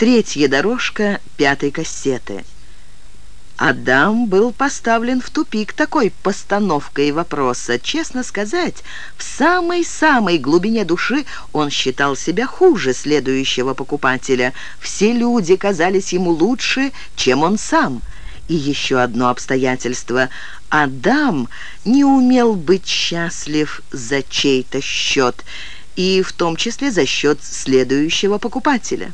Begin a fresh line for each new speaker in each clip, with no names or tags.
Третья дорожка пятой кассеты. Адам был поставлен в тупик такой постановкой вопроса. Честно сказать, в самой-самой глубине души он считал себя хуже следующего покупателя. Все люди казались ему лучше, чем он сам. И еще одно обстоятельство. Адам не умел быть счастлив за чей-то счет, и в том числе за счет следующего покупателя.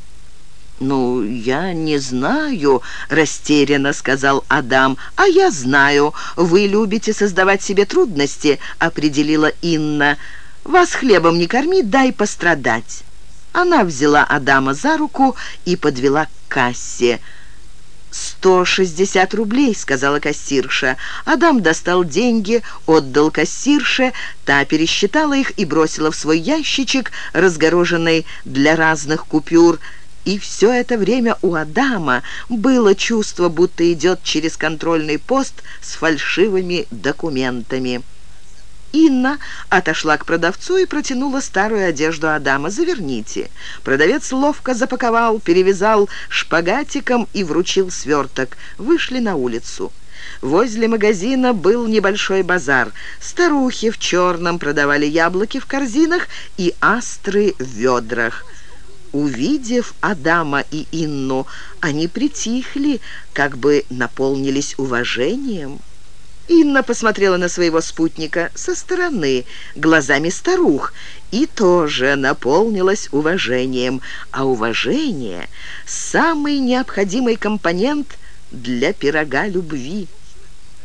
«Ну, я не знаю», — растерянно сказал Адам. «А я знаю. Вы любите создавать себе трудности», — определила Инна. «Вас хлебом не корми, дай пострадать». Она взяла Адама за руку и подвела к кассе. «Сто шестьдесят рублей», — сказала кассирша. Адам достал деньги, отдал кассирше, та пересчитала их и бросила в свой ящичек, разгороженный для разных купюр, — и все это время у Адама было чувство, будто идет через контрольный пост с фальшивыми документами. Инна отошла к продавцу и протянула старую одежду Адама. «Заверните». Продавец ловко запаковал, перевязал шпагатиком и вручил сверток. Вышли на улицу. Возле магазина был небольшой базар. Старухи в черном продавали яблоки в корзинах и астры в ведрах. Увидев Адама и Инну, они притихли, как бы наполнились уважением. Инна посмотрела на своего спутника со стороны, глазами старух, и тоже наполнилась уважением. А уважение – самый необходимый компонент для пирога любви.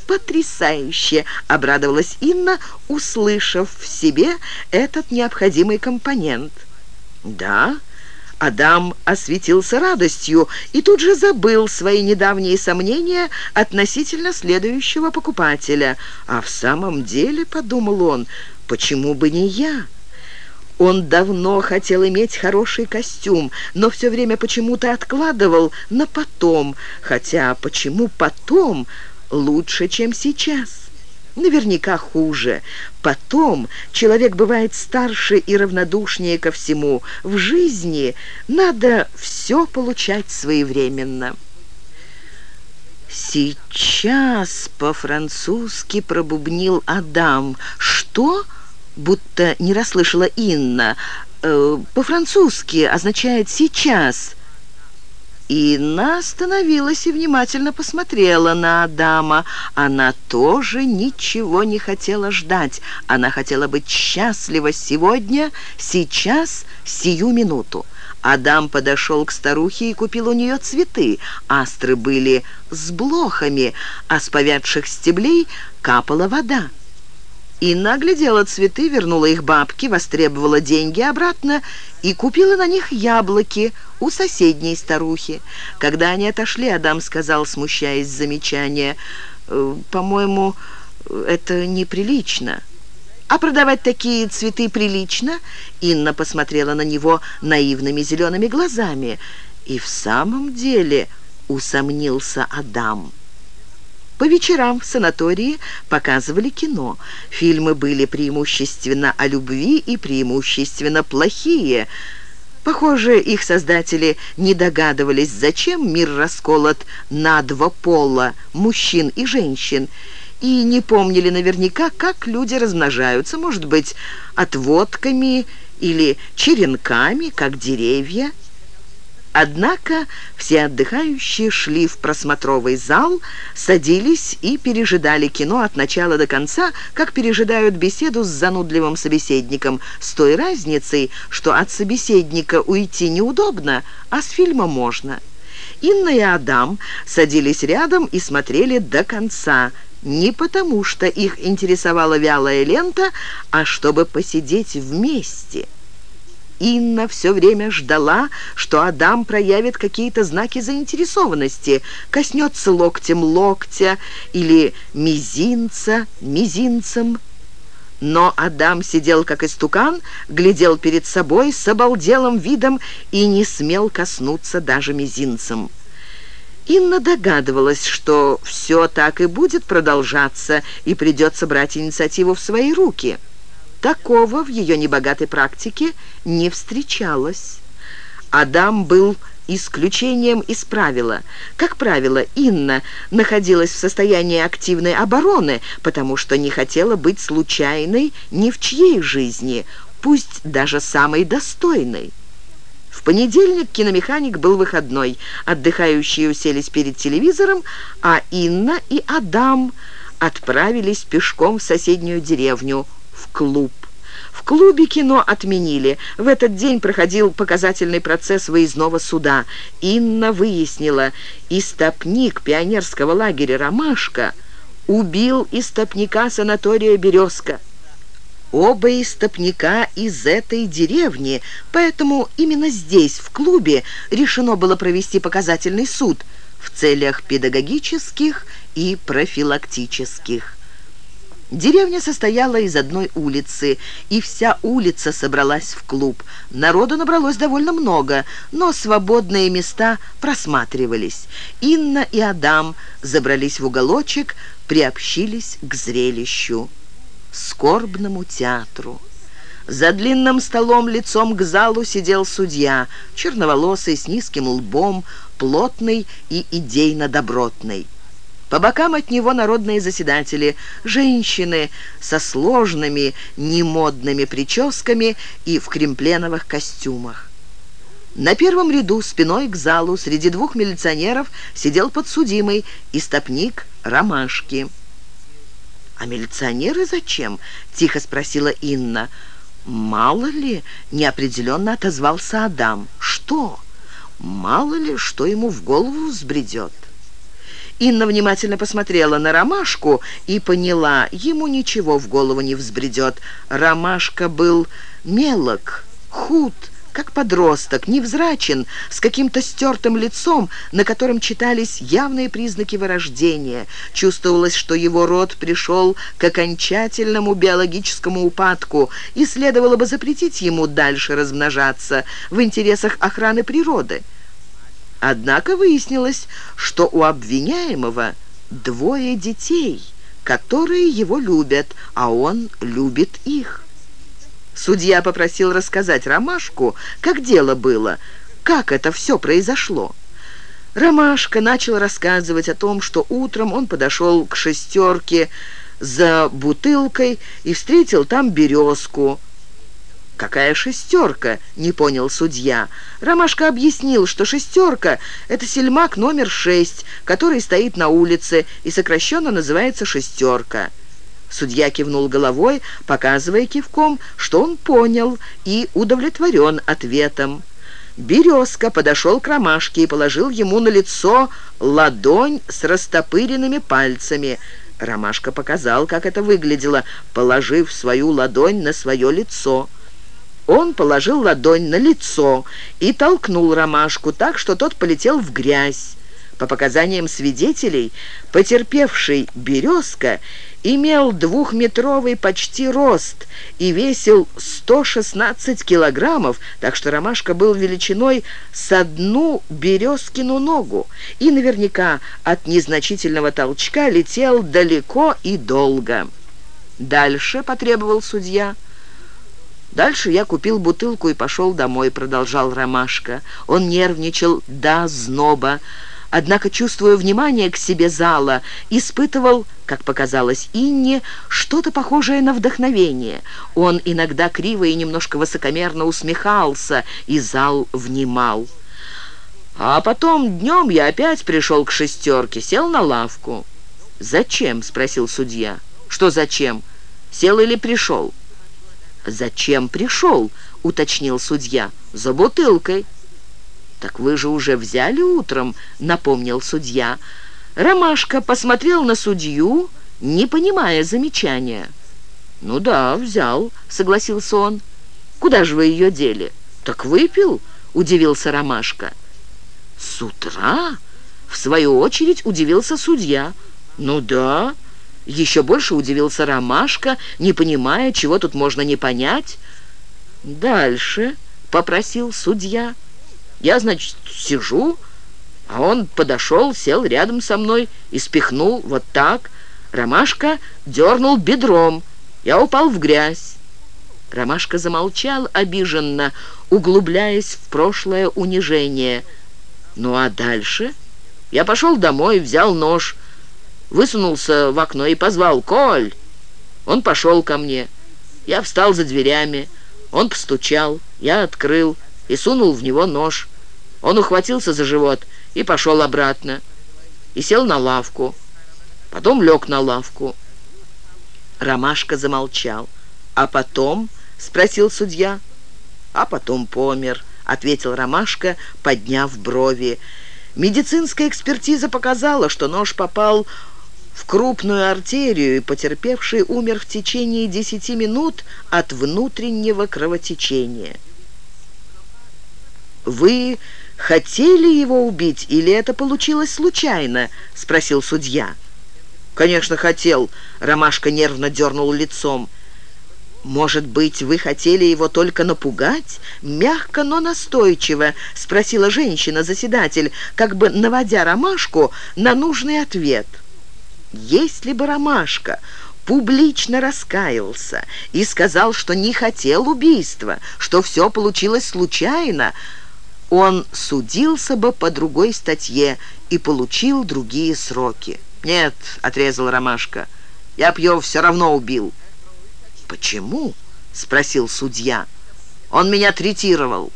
«Потрясающе!» – обрадовалась Инна, услышав в себе этот необходимый компонент. «Да?» Адам осветился радостью и тут же забыл свои недавние сомнения относительно следующего покупателя. «А в самом деле, — подумал он, — почему бы не я?» Он давно хотел иметь хороший костюм, но все время почему-то откладывал на потом, хотя почему потом лучше, чем сейчас? Наверняка хуже. Потом человек бывает старше и равнодушнее ко всему. В жизни надо все получать своевременно. «Сейчас по-французски пробубнил Адам. Что?» Будто не расслышала Инна. «Э, «По-французски означает «сейчас». Инна остановилась и внимательно посмотрела на Адама. Она тоже ничего не хотела ждать. Она хотела быть счастлива сегодня, сейчас, сию минуту. Адам подошел к старухе и купил у нее цветы. Астры были с блохами, а с повядших стеблей капала вода. Инна оглядела цветы, вернула их бабке, востребовала деньги обратно и купила на них яблоки у соседней старухи. Когда они отошли, Адам сказал, смущаясь замечания, «Э, «По-моему, это неприлично». «А продавать такие цветы прилично?» Инна посмотрела на него наивными зелеными глазами. И в самом деле усомнился Адам. По вечерам в санатории показывали кино. Фильмы были преимущественно о любви и преимущественно плохие. Похоже, их создатели не догадывались, зачем мир расколот на два пола, мужчин и женщин, и не помнили наверняка, как люди размножаются, может быть, отводками или черенками, как деревья. Однако все отдыхающие шли в просмотровый зал, садились и пережидали кино от начала до конца, как пережидают беседу с занудливым собеседником, с той разницей, что от собеседника уйти неудобно, а с фильма можно. Инна и Адам садились рядом и смотрели до конца, не потому что их интересовала вялая лента, а чтобы посидеть вместе – Инна все время ждала, что Адам проявит какие-то знаки заинтересованности, коснется локтем локтя или мизинца мизинцем. Но Адам сидел как истукан, глядел перед собой с обалделым видом и не смел коснуться даже мизинцем. Инна догадывалась, что все так и будет продолжаться, и придется брать инициативу в свои руки – Такого в ее небогатой практике не встречалось. Адам был исключением из правила. Как правило, Инна находилась в состоянии активной обороны, потому что не хотела быть случайной ни в чьей жизни, пусть даже самой достойной. В понедельник киномеханик был выходной. Отдыхающие уселись перед телевизором, а Инна и Адам отправились пешком в соседнюю деревню, клуб. В клубе кино отменили. В этот день проходил показательный процесс выездного суда. Инна выяснила, истопник пионерского лагеря «Ромашка» убил истопника санатория «Березка». Оба истопника из этой деревни, поэтому именно здесь, в клубе, решено было провести показательный суд в целях педагогических и профилактических. Деревня состояла из одной улицы, и вся улица собралась в клуб. Народу набралось довольно много, но свободные места просматривались. Инна и Адам забрались в уголочек, приобщились к зрелищу, скорбному театру. За длинным столом лицом к залу сидел судья, черноволосый, с низким лбом, плотный и идейно-добротный. По бокам от него народные заседатели, женщины со сложными, немодными прическами и в кремпленовых костюмах. На первом ряду, спиной к залу, среди двух милиционеров сидел подсудимый, истопник Ромашки. «А милиционеры зачем?» — тихо спросила Инна. «Мало ли», — неопределенно отозвался Адам. «Что? Мало ли, что ему в голову взбредет». Инна внимательно посмотрела на Ромашку и поняла, ему ничего в голову не взбредет. Ромашка был мелок, худ, как подросток, невзрачен, с каким-то стертым лицом, на котором читались явные признаки вырождения. Чувствовалось, что его род пришел к окончательному биологическому упадку, и следовало бы запретить ему дальше размножаться в интересах охраны природы. Однако выяснилось, что у обвиняемого двое детей, которые его любят, а он любит их. Судья попросил рассказать Ромашку, как дело было, как это все произошло. Ромашка начал рассказывать о том, что утром он подошел к шестерке за бутылкой и встретил там березку – «Какая шестерка?» — не понял судья. Ромашка объяснил, что шестерка — это сельмак номер шесть, который стоит на улице и сокращенно называется «шестерка». Судья кивнул головой, показывая кивком, что он понял и удовлетворен ответом. Березка подошел к Ромашке и положил ему на лицо ладонь с растопыренными пальцами. Ромашка показал, как это выглядело, положив свою ладонь на свое лицо. Он положил ладонь на лицо и толкнул ромашку так, что тот полетел в грязь. По показаниям свидетелей, потерпевший «Березка» имел двухметровый почти рост и весил 116 килограммов, так что ромашка был величиной с одну березкину ногу и наверняка от незначительного толчка летел далеко и долго. Дальше потребовал судья – Дальше я купил бутылку и пошел домой, продолжал Ромашка. Он нервничал до зноба, однако, чувствуя внимание к себе зала, испытывал, как показалось Инне, что-то похожее на вдохновение. Он иногда криво и немножко высокомерно усмехался, и зал внимал. А потом днем я опять пришел к шестерке, сел на лавку. «Зачем?» — спросил судья. «Что зачем? Сел или пришел?» «Зачем пришел?» — уточнил судья. «За бутылкой». «Так вы же уже взяли утром», — напомнил судья. Ромашка посмотрел на судью, не понимая замечания. «Ну да, взял», — согласился он. «Куда же вы ее дели?» «Так выпил», — удивился Ромашка. «С утра?» — в свою очередь удивился судья. «Ну да». Еще больше удивился Ромашка, не понимая, чего тут можно не понять. «Дальше», — попросил судья. «Я, значит, сижу, а он подошел, сел рядом со мной и спихнул вот так. Ромашка дернул бедром. Я упал в грязь». Ромашка замолчал обиженно, углубляясь в прошлое унижение. Ну а дальше? Я пошел домой, взял нож, высунулся в окно и позвал «Коль!». Он пошел ко мне. Я встал за дверями. Он постучал, я открыл и сунул в него нож. Он ухватился за живот и пошел обратно. И сел на лавку. Потом лег на лавку. Ромашка замолчал. «А потом?» — спросил судья. «А потом помер», — ответил Ромашка, подняв брови. Медицинская экспертиза показала, что нож попал в крупную артерию, и потерпевший умер в течение десяти минут от внутреннего кровотечения. «Вы хотели его убить или это получилось случайно?» — спросил судья. «Конечно, хотел», — Ромашка нервно дернул лицом. «Может быть, вы хотели его только напугать?» Мягко, но настойчиво спросила женщина-заседатель, как бы наводя Ромашку на нужный ответ. «Если бы Ромашка публично раскаялся и сказал, что не хотел убийства, что все получилось случайно, он судился бы по другой статье и получил другие сроки». «Нет», — отрезал Ромашка, — «я б его все равно убил». «Почему?» — спросил судья. «Он меня третировал».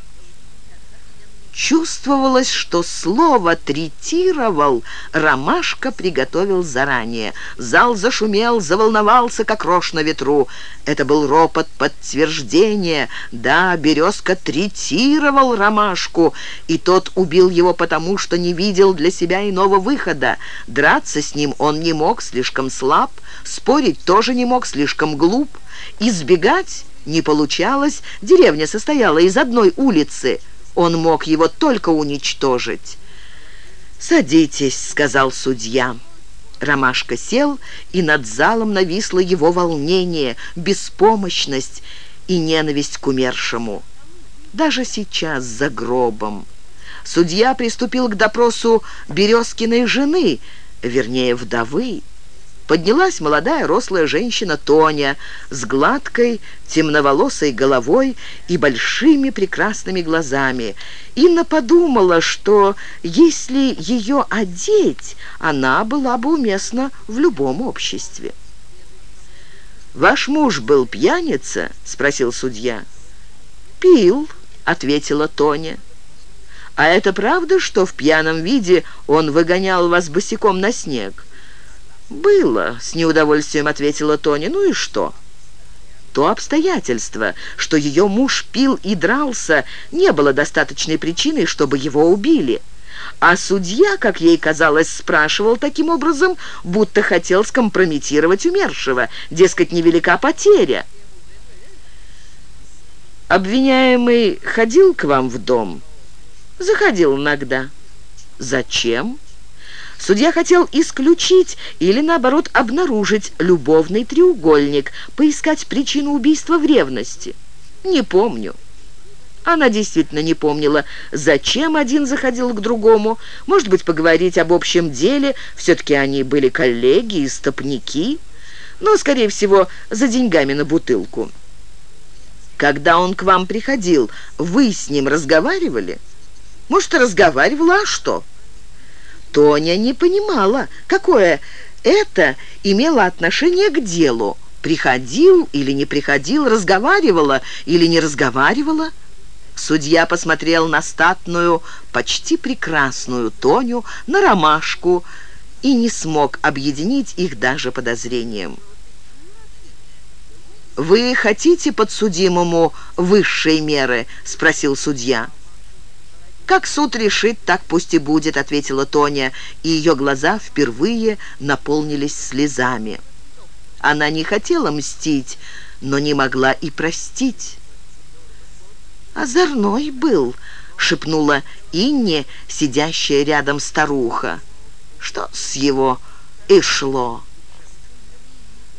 Чувствовалось, что слово «третировал» Ромашка приготовил заранее. Зал зашумел, заволновался, как рожь на ветру. Это был ропот подтверждения. Да, Березка третировал Ромашку, и тот убил его потому, что не видел для себя иного выхода. Драться с ним он не мог, слишком слаб, спорить тоже не мог, слишком глуп. Избегать не получалось, деревня состояла из одной улицы – он мог его только уничтожить. «Садитесь», — сказал судья. Ромашка сел, и над залом нависло его волнение, беспомощность и ненависть к умершему. Даже сейчас за гробом. Судья приступил к допросу Березкиной жены, вернее, вдовы. Поднялась молодая рослая женщина Тоня с гладкой темноволосой головой и большими прекрасными глазами. Инна подумала, что если ее одеть, она была бы уместна в любом обществе. «Ваш муж был пьяница?» — спросил судья. «Пил», — ответила Тоня. «А это правда, что в пьяном виде он выгонял вас босиком на снег?» «Было», — с неудовольствием ответила Тони. «Ну и что?» То обстоятельство, что ее муж пил и дрался, не было достаточной причиной, чтобы его убили. А судья, как ей казалось, спрашивал таким образом, будто хотел скомпрометировать умершего, дескать, невелика потеря. «Обвиняемый ходил к вам в дом?» «Заходил иногда». «Зачем?» Судья хотел исключить или, наоборот, обнаружить любовный треугольник, поискать причину убийства в ревности. Не помню. Она действительно не помнила, зачем один заходил к другому. Может быть, поговорить об общем деле. Все-таки они были коллеги и стопники. Но, скорее всего, за деньгами на бутылку. Когда он к вам приходил, вы с ним разговаривали? Может, разговаривала, а что?» Тоня не понимала, какое это имело отношение к делу. Приходил или не приходил, разговаривала или не разговаривала. Судья посмотрел на статную, почти прекрасную Тоню, на ромашку и не смог объединить их даже подозрением. «Вы хотите подсудимому высшей меры?» — спросил судья. «Как суд решит, так пусть и будет», — ответила Тоня, и ее глаза впервые наполнились слезами. Она не хотела мстить, но не могла и простить. «Озорной был», — шепнула Инне, сидящая рядом старуха. «Что с его и шло?»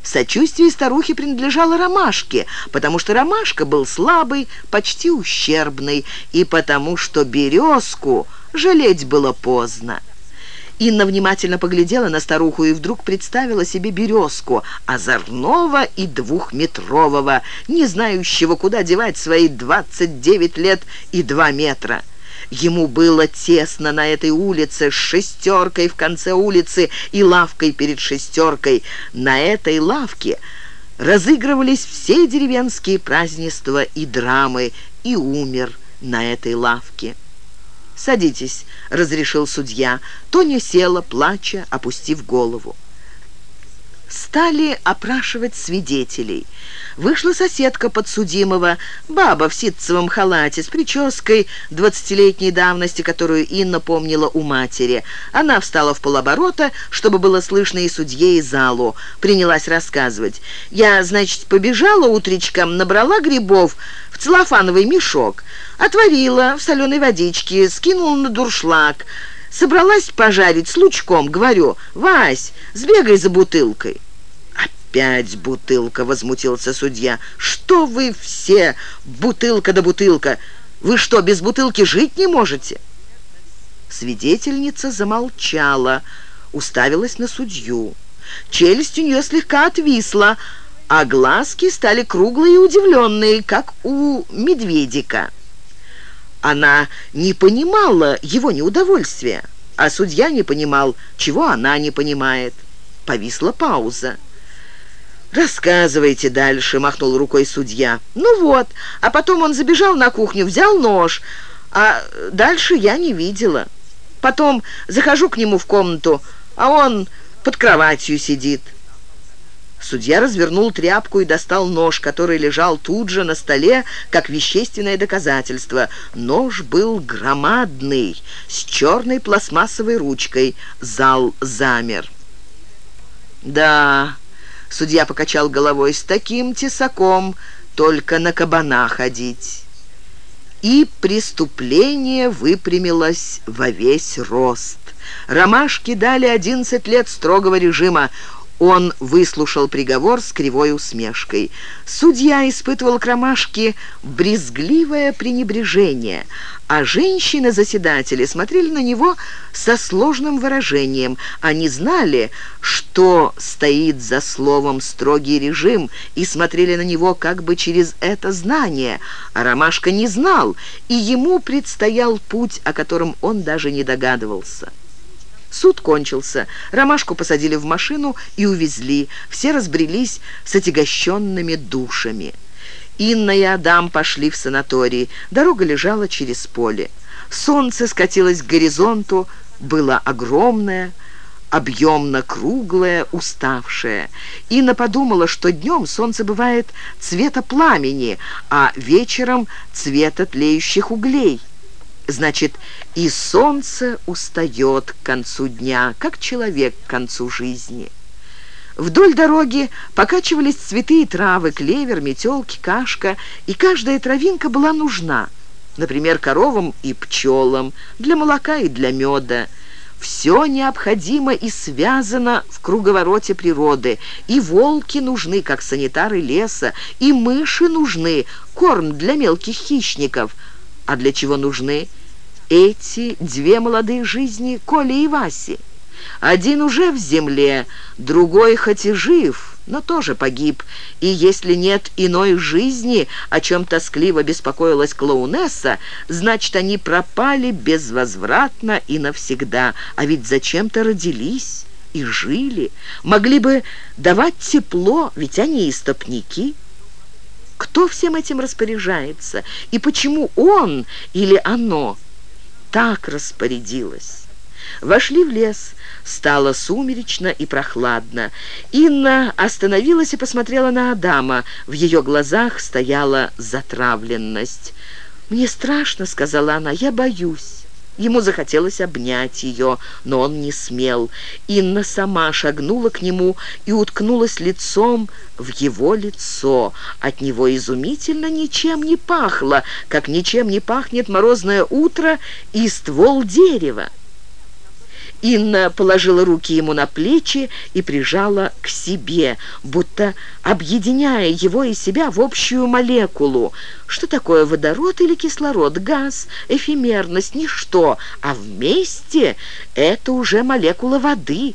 Сочувствие старухи принадлежало Ромашке, потому что Ромашка был слабый, почти ущербный, и потому что березку жалеть было поздно. Инна внимательно поглядела на старуху и вдруг представила себе березку, озорного и двухметрового, не знающего, куда девать свои 29 лет и 2 метра. Ему было тесно на этой улице с шестеркой в конце улицы и лавкой перед шестеркой. На этой лавке разыгрывались все деревенские празднества и драмы, и умер на этой лавке. «Садитесь», — разрешил судья. Тоня села, плача, опустив голову. Стали опрашивать свидетелей. Вышла соседка подсудимого, баба в ситцевом халате с прической двадцатилетней давности, которую Инна помнила у матери. Она встала в полоборота, чтобы было слышно и судье, и залу. Принялась рассказывать. «Я, значит, побежала утречком, набрала грибов в целлофановый мешок, отварила в соленой водичке, скинула на дуршлаг». Собралась пожарить с лучком, говорю, «Вась, сбегай за бутылкой». «Опять бутылка!» — возмутился судья. «Что вы все? Бутылка да бутылка! Вы что, без бутылки жить не можете?» Свидетельница замолчала, уставилась на судью. Челюсть у нее слегка отвисла, а глазки стали круглые и удивленные, как у медведика. Она не понимала его неудовольствия, а судья не понимал, чего она не понимает. Повисла пауза. «Рассказывайте дальше», — махнул рукой судья. «Ну вот, а потом он забежал на кухню, взял нож, а дальше я не видела. Потом захожу к нему в комнату, а он под кроватью сидит». Судья развернул тряпку и достал нож, который лежал тут же на столе, как вещественное доказательство. Нож был громадный, с черной пластмассовой ручкой. Зал замер. «Да...» — судья покачал головой. «С таким тесаком только на кабана ходить». И преступление выпрямилось во весь рост. Ромашки дали 11 лет строгого режима. Он выслушал приговор с кривой усмешкой. Судья испытывал к ромашке брезгливое пренебрежение, а женщины-заседатели смотрели на него со сложным выражением. Они знали, что стоит за словом «строгий режим», и смотрели на него как бы через это знание, а ромашка не знал, и ему предстоял путь, о котором он даже не догадывался. Суд кончился. Ромашку посадили в машину и увезли. Все разбрелись с отягощенными душами. Инна и Адам пошли в санаторий. Дорога лежала через поле. Солнце скатилось к горизонту, было огромное, объемно-круглое, уставшее. Инна подумала, что днем солнце бывает цвета пламени, а вечером цвета тлеющих углей. Значит, и солнце устает к концу дня, как человек к концу жизни. Вдоль дороги покачивались цветы и травы, клевер, метелки, кашка, и каждая травинка была нужна. Например, коровам и пчелам, для молока и для меда. Все необходимо и связано в круговороте природы. И волки нужны, как санитары леса, и мыши нужны, корм для мелких хищников. А для чего нужны эти две молодые жизни Коли и Васи. Один уже в земле, другой хоть и жив, но тоже погиб. И если нет иной жизни, о чем тоскливо беспокоилась клоунесса, значит, они пропали безвозвратно и навсегда. А ведь зачем-то родились и жили, могли бы давать тепло, ведь они истопники. Кто всем этим распоряжается? И почему он или оно – так распорядилась. Вошли в лес. Стало сумеречно и прохладно. Инна остановилась и посмотрела на Адама. В ее глазах стояла затравленность. «Мне страшно», — сказала она, — «я боюсь». Ему захотелось обнять ее, но он не смел. Инна сама шагнула к нему и уткнулась лицом в его лицо. От него изумительно ничем не пахло, как ничем не пахнет морозное утро и ствол дерева. Инна положила руки ему на плечи и прижала к себе, будто объединяя его и себя в общую молекулу. Что такое водород или кислород, газ, эфемерность, ничто, а вместе это уже молекула воды.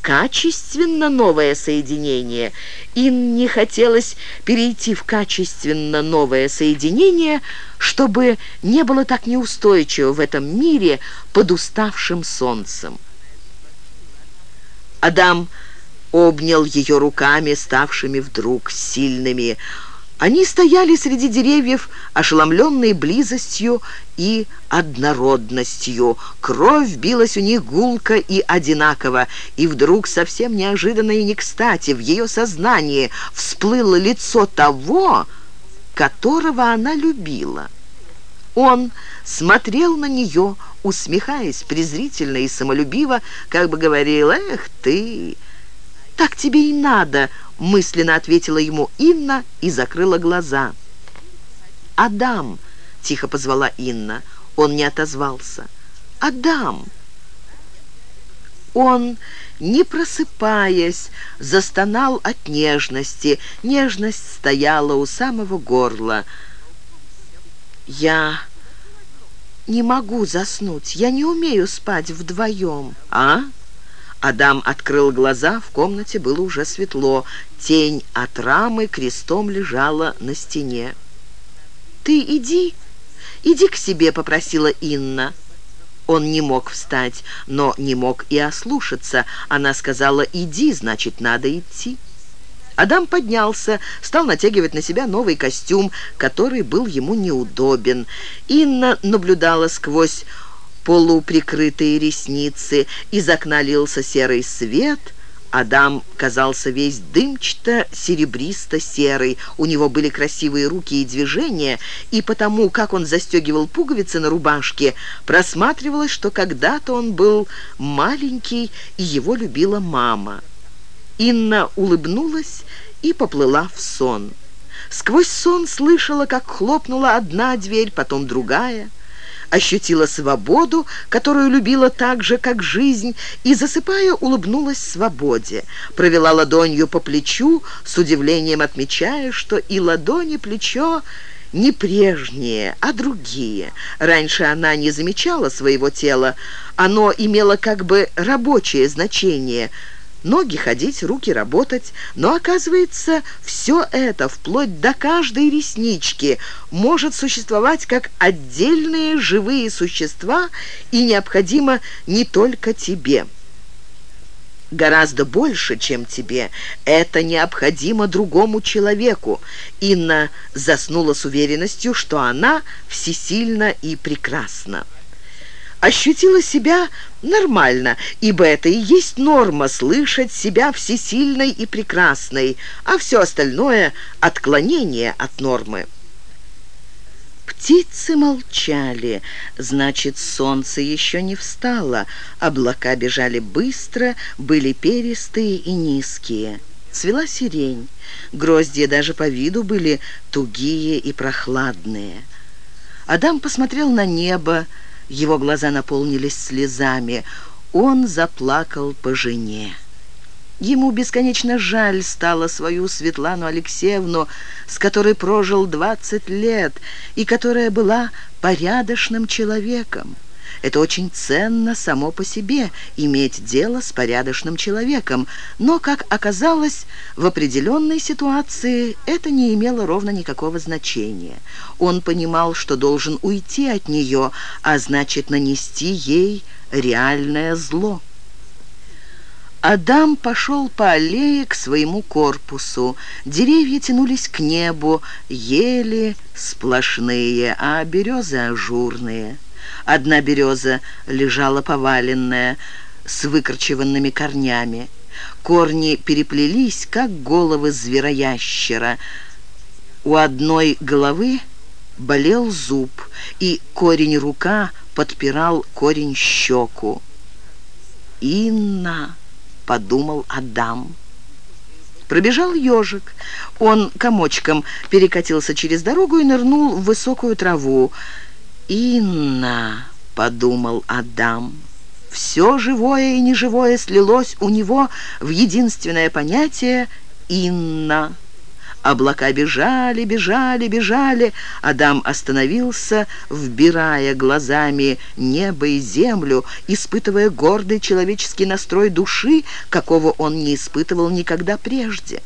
Качественно новое соединение. Инне хотелось перейти в качественно новое соединение, чтобы не было так неустойчиво в этом мире под уставшим солнцем. Адам обнял ее руками, ставшими вдруг сильными. Они стояли среди деревьев, ошеломленные близостью и однородностью. Кровь билась у них гулко и одинаково, и вдруг совсем неожиданно и не кстати в ее сознании всплыло лицо того, которого она любила. Он смотрел на нее, усмехаясь презрительно и самолюбиво, как бы говорил «Эх ты!» «Так тебе и надо», — мысленно ответила ему Инна и закрыла глаза. «Адам!» — тихо позвала Инна. Он не отозвался. «Адам!» Он, не просыпаясь, застонал от нежности. Нежность стояла у самого горла. «Я не могу заснуть. Я не умею спать вдвоем». «А?» Адам открыл глаза, в комнате было уже светло. Тень от рамы крестом лежала на стене. «Ты иди, иди к себе», — попросила Инна. Он не мог встать, но не мог и ослушаться. Она сказала «иди, значит, надо идти». Адам поднялся, стал натягивать на себя новый костюм, который был ему неудобен. Инна наблюдала сквозь полуприкрытые ресницы, из окна лился серый свет. Адам казался весь дымчато-серебристо-серый. У него были красивые руки и движения, и потому, как он застегивал пуговицы на рубашке, просматривалось, что когда-то он был маленький, и его любила мама. Инна улыбнулась и поплыла в сон. Сквозь сон слышала, как хлопнула одна дверь, потом другая — ощутила свободу, которую любила так же, как жизнь, и, засыпая, улыбнулась свободе. Провела ладонью по плечу, с удивлением отмечая, что и ладони, плечо не прежние, а другие. Раньше она не замечала своего тела, оно имело как бы рабочее значение – ноги ходить, руки работать. Но, оказывается, все это, вплоть до каждой реснички, может существовать как отдельные живые существа и необходимо не только тебе. Гораздо больше, чем тебе. Это необходимо другому человеку. Инна заснула с уверенностью, что она всесильна и прекрасна ощутила себя нормально, ибо это и есть норма слышать себя всесильной и прекрасной, а все остальное — отклонение от нормы. Птицы молчали, значит, солнце еще не встало, облака бежали быстро, были перистые и низкие. Цвела сирень, гроздья даже по виду были тугие и прохладные. Адам посмотрел на небо, его глаза наполнились слезами. Он заплакал по жене. Ему бесконечно жаль стало свою Светлану Алексеевну, с которой прожил 20 лет и которая была порядочным человеком. Это очень ценно само по себе, иметь дело с порядочным человеком, но, как оказалось, в определенной ситуации это не имело ровно никакого значения. Он понимал, что должен уйти от нее, а значит, нанести ей реальное зло. Адам пошел по аллее к своему корпусу. Деревья тянулись к небу, ели сплошные, а березы ажурные. Одна береза лежала поваленная, с выкорчеванными корнями. Корни переплелись, как головы звероящера. У одной головы болел зуб, и корень рука подпирал корень щеку. «Инна!» — подумал Адам. Пробежал ежик. Он комочком перекатился через дорогу и нырнул в высокую траву. «Инна», — подумал Адам, — «все живое и неживое слилось у него в единственное понятие «Инна». Облака бежали, бежали, бежали. Адам остановился, вбирая глазами небо и землю, испытывая гордый человеческий настрой души, какого он не испытывал никогда прежде.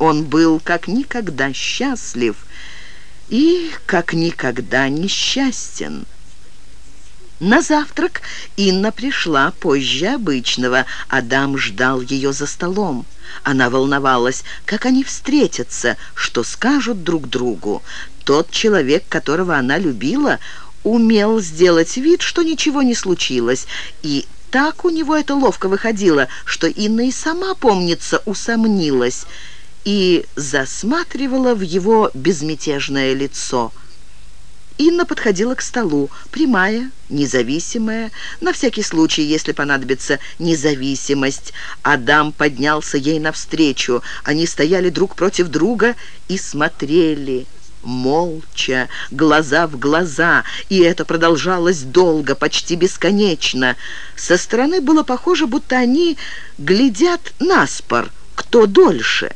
Он был как никогда счастлив и как никогда несчастен. На завтрак Инна пришла позже обычного. Адам ждал ее за столом. Она волновалась, как они встретятся, что скажут друг другу. Тот человек, которого она любила, умел сделать вид, что ничего не случилось, и так у него это ловко выходило, что Инна и сама, помнится, усомнилась и засматривала в его безмятежное лицо – Инна подходила к столу, прямая, независимая, на всякий случай, если понадобится независимость. Адам поднялся ей навстречу. Они стояли друг против друга и смотрели молча, глаза в глаза, и это продолжалось долго, почти бесконечно. Со стороны было похоже, будто они глядят на спор, кто дольше.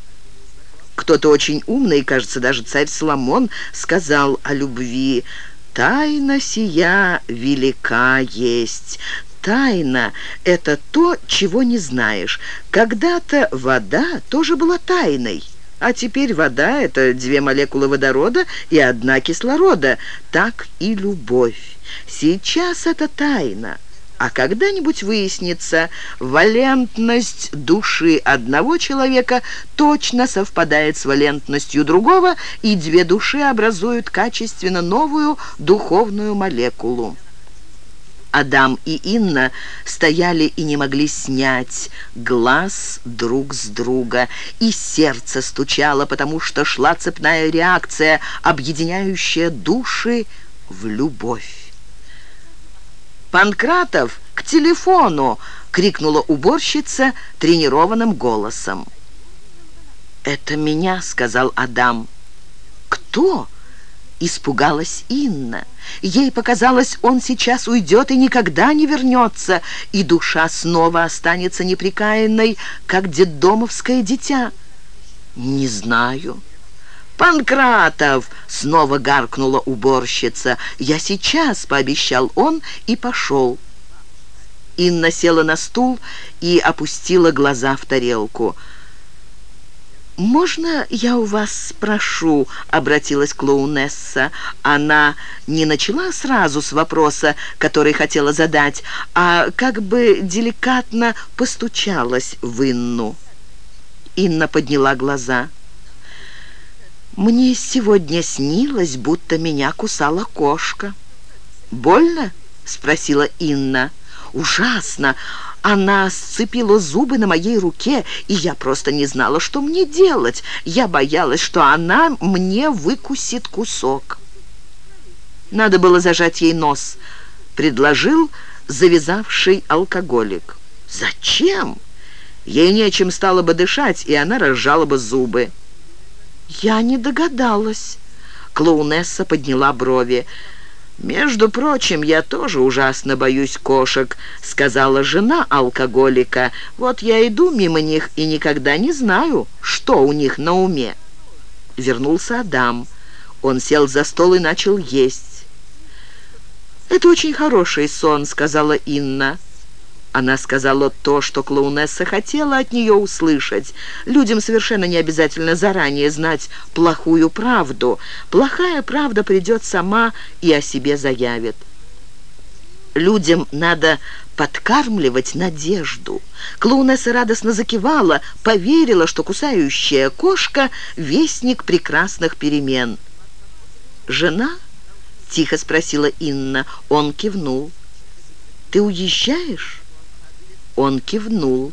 Кто-то очень умный, кажется, даже царь Соломон, сказал о любви «Тайна сия велика есть». Тайна — это то, чего не знаешь. Когда-то вода тоже была тайной. А теперь вода — это две молекулы водорода и одна кислорода. Так и любовь. Сейчас это тайна. А когда-нибудь выяснится, валентность души одного человека точно совпадает с валентностью другого, и две души образуют качественно новую духовную молекулу. Адам и Инна стояли и не могли снять глаз друг с друга, и сердце стучало, потому что шла цепная реакция, объединяющая души в любовь. «Панкратов, к телефону!» — крикнула уборщица тренированным голосом. «Это меня», — сказал Адам. «Кто?» — испугалась Инна. Ей показалось, он сейчас уйдет и никогда не вернется, и душа снова останется неприкаянной, как детдомовское дитя. «Не знаю». «Панкратов!» — снова гаркнула уборщица. «Я сейчас!» — пообещал он и пошел. Инна села на стул и опустила глаза в тарелку. «Можно я у вас спрошу?» — обратилась клоунесса. Она не начала сразу с вопроса, который хотела задать, а как бы деликатно постучалась в Инну. Инна подняла глаза. Мне сегодня снилось, будто меня кусала кошка. «Больно?» — спросила Инна. «Ужасно! Она сцепила зубы на моей руке, и я просто не знала, что мне делать. Я боялась, что она мне выкусит кусок». Надо было зажать ей нос, предложил завязавший алкоголик. «Зачем?» Ей нечем стало бы дышать, и она разжала бы зубы. «Я не догадалась». Клоунесса подняла брови. «Между прочим, я тоже ужасно боюсь кошек», — сказала жена алкоголика. «Вот я иду мимо них и никогда не знаю, что у них на уме». Вернулся Адам. Он сел за стол и начал есть. «Это очень хороший сон», — сказала Инна. Она сказала то, что клоунесса хотела от нее услышать. Людям совершенно не обязательно заранее знать плохую правду. Плохая правда придет сама и о себе заявит. Людям надо подкармливать надежду. Клоунесса радостно закивала, поверила, что кусающая кошка — вестник прекрасных перемен. «Жена?» — тихо спросила Инна. Он кивнул. «Ты уезжаешь?» Он кивнул.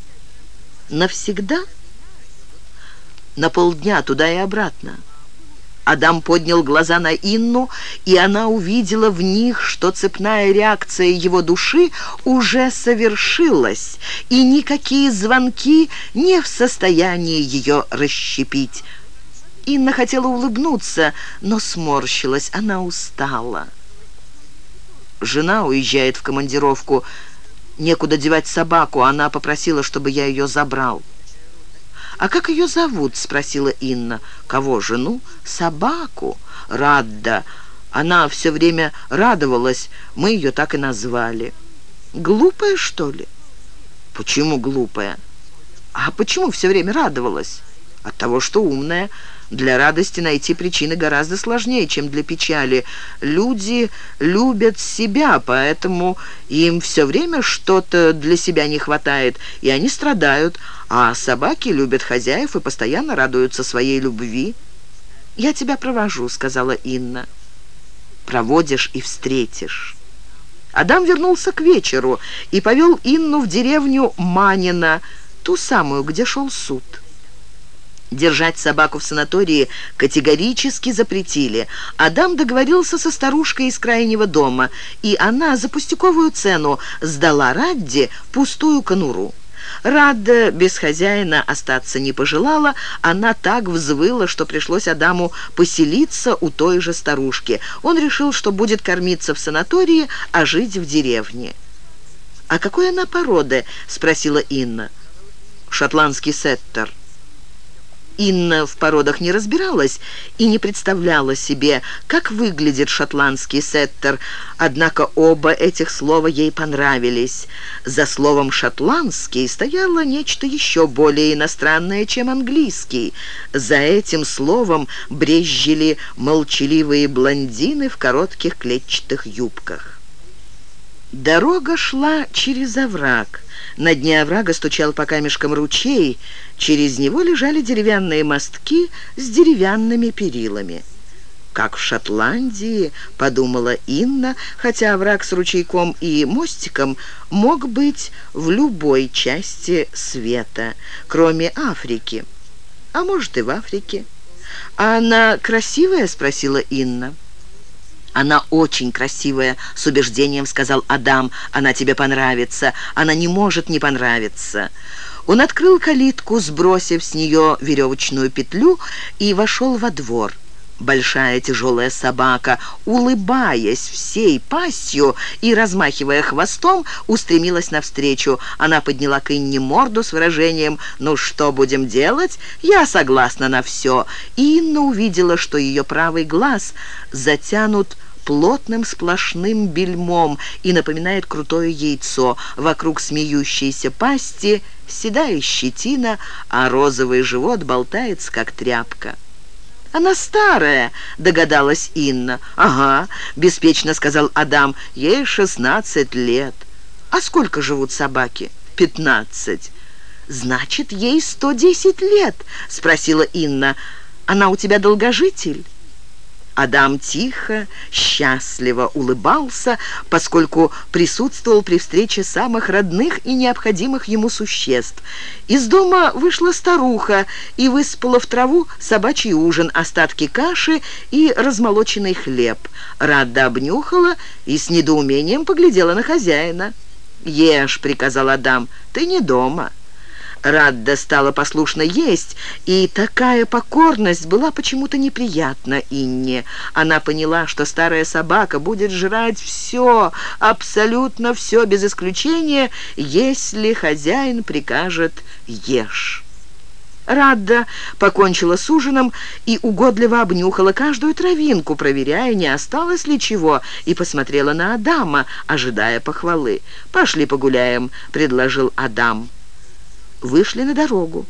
«Навсегда?» «На полдня, туда и обратно». Адам поднял глаза на Инну, и она увидела в них, что цепная реакция его души уже совершилась, и никакие звонки не в состоянии ее расщепить. Инна хотела улыбнуться, но сморщилась, она устала. Жена уезжает в командировку, Некуда девать собаку, она попросила, чтобы я ее забрал. «А как ее зовут?» — спросила Инна. «Кого? Жену?» «Собаку. Радда. Она все время радовалась. Мы ее так и назвали». «Глупая, что ли?» «Почему глупая?» «А почему все время радовалась?» «От того, что умная». Для радости найти причины гораздо сложнее, чем для печали. Люди любят себя, поэтому им все время что-то для себя не хватает, и они страдают, а собаки любят хозяев и постоянно радуются своей любви. «Я тебя провожу», — сказала Инна. «Проводишь и встретишь». Адам вернулся к вечеру и повел Инну в деревню Манина, ту самую, где шел суд. Держать собаку в санатории категорически запретили. Адам договорился со старушкой из крайнего дома, и она за пустяковую цену сдала Радде пустую конуру. Радда без хозяина остаться не пожелала, она так взвыла, что пришлось Адаму поселиться у той же старушки. Он решил, что будет кормиться в санатории, а жить в деревне. «А какой она породы?» — спросила Инна. «Шотландский сеттер». Инна в породах не разбиралась и не представляла себе, как выглядит шотландский сеттер, однако оба этих слова ей понравились. За словом «шотландский» стояло нечто еще более иностранное, чем английский. За этим словом брезжили молчаливые блондины в коротких клетчатых юбках. Дорога шла через овраг. На дне оврага стучал по камешкам ручей, через него лежали деревянные мостки с деревянными перилами. «Как в Шотландии», — подумала Инна, хотя овраг с ручейком и мостиком мог быть в любой части света, кроме Африки. А может, и в Африке. «А она красивая?» — спросила Инна. «Она очень красивая», — с убеждением сказал Адам. «Она тебе понравится. Она не может не понравиться». Он открыл калитку, сбросив с нее веревочную петлю, и вошел во двор. Большая тяжелая собака, улыбаясь всей пастью и размахивая хвостом, устремилась навстречу. Она подняла к Инне морду с выражением «Ну что будем делать? Я согласна на все». И Инна увидела, что ее правый глаз затянут плотным сплошным бельмом и напоминает крутое яйцо. Вокруг смеющейся пасти седая щетина, а розовый живот болтается, как тряпка. «Она старая», — догадалась Инна. «Ага», — беспечно сказал Адам, — «ей шестнадцать лет». «А сколько живут собаки?» «Пятнадцать». «Значит, ей сто десять лет?» — спросила Инна. «Она у тебя долгожитель?» Адам тихо, счастливо улыбался, поскольку присутствовал при встрече самых родных и необходимых ему существ. Из дома вышла старуха и выспала в траву собачий ужин, остатки каши и размолоченный хлеб. Рада обнюхала и с недоумением поглядела на хозяина. «Ешь», — приказал Адам, — «ты не дома». Радда стала послушно есть, и такая покорность была почему-то неприятна Инне. Она поняла, что старая собака будет жрать все, абсолютно все, без исключения, если хозяин прикажет «ешь». Радда покончила с ужином и угодливо обнюхала каждую травинку, проверяя, не осталось ли чего, и посмотрела на Адама, ожидая похвалы. «Пошли погуляем», — предложил Адам вышли на дорогу.